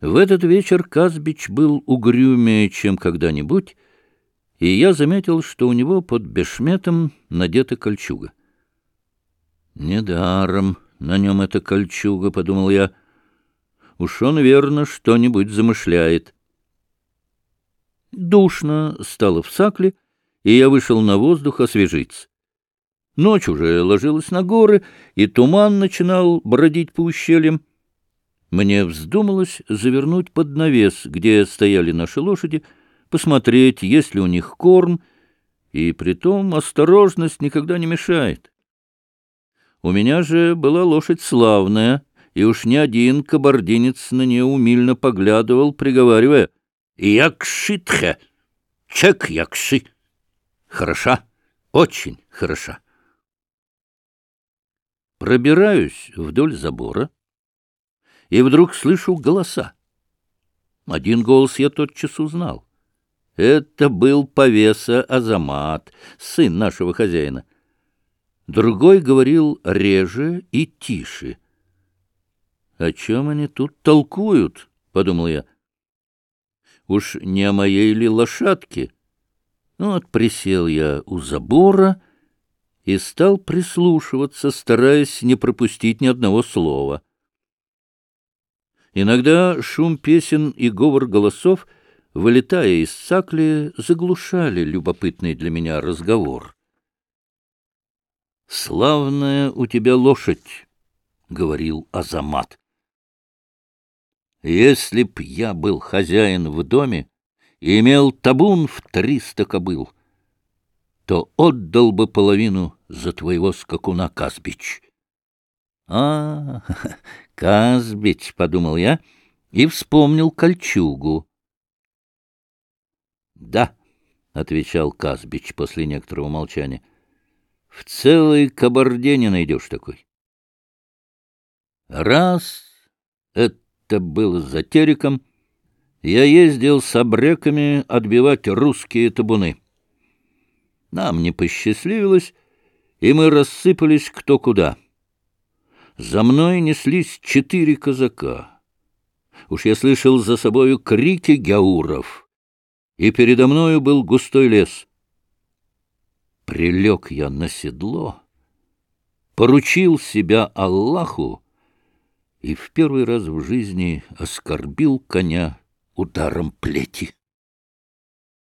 В этот вечер Казбич был угрюмее, чем когда-нибудь, и я заметил, что у него под бешметом надета кольчуга. «Недаром на нем эта кольчуга», — подумал я. «Уж он, верно, что-нибудь замышляет». Душно стало в сакле, и я вышел на воздух освежиться. Ночь уже ложилась на горы, и туман начинал бродить по ущельям. Мне вздумалось завернуть под навес, где стояли наши лошади, посмотреть, есть ли у них корм, и притом осторожность никогда не мешает. У меня же была лошадь славная, и уж не один кабардинец на нее умильно поглядывал, приговаривая «Якшитхе! Чек якши!» Хороша, очень хороша. Пробираюсь вдоль забора, и вдруг слышу голоса. Один голос я тотчас узнал. Это был повеса Азамат, сын нашего хозяина. Другой говорил реже и тише. «О чем они тут толкуют?» — подумал я. «Уж не о моей ли лошадке?» Ну вот присел я у забора и стал прислушиваться, стараясь не пропустить ни одного слова. Иногда шум песен и говор голосов, вылетая из сакли, заглушали любопытный для меня разговор. «Славная у тебя лошадь», — говорил Азамат. «Если б я был хозяин в доме и имел табун в триста кобыл, то отдал бы половину за твоего скакуна Казбич». «А, Казбич», — подумал я, и вспомнил кольчугу. «Да», — отвечал Казбич после некоторого молчания, — «в целой кабарде не найдешь такой». Раз это было за териком, я ездил с обреками отбивать русские табуны. Нам не посчастливилось, и мы рассыпались кто куда. За мной неслись четыре казака. Уж я слышал за собою крики гяуров, и передо мною был густой лес. Прилег я на седло, поручил себя Аллаху и в первый раз в жизни оскорбил коня ударом плети.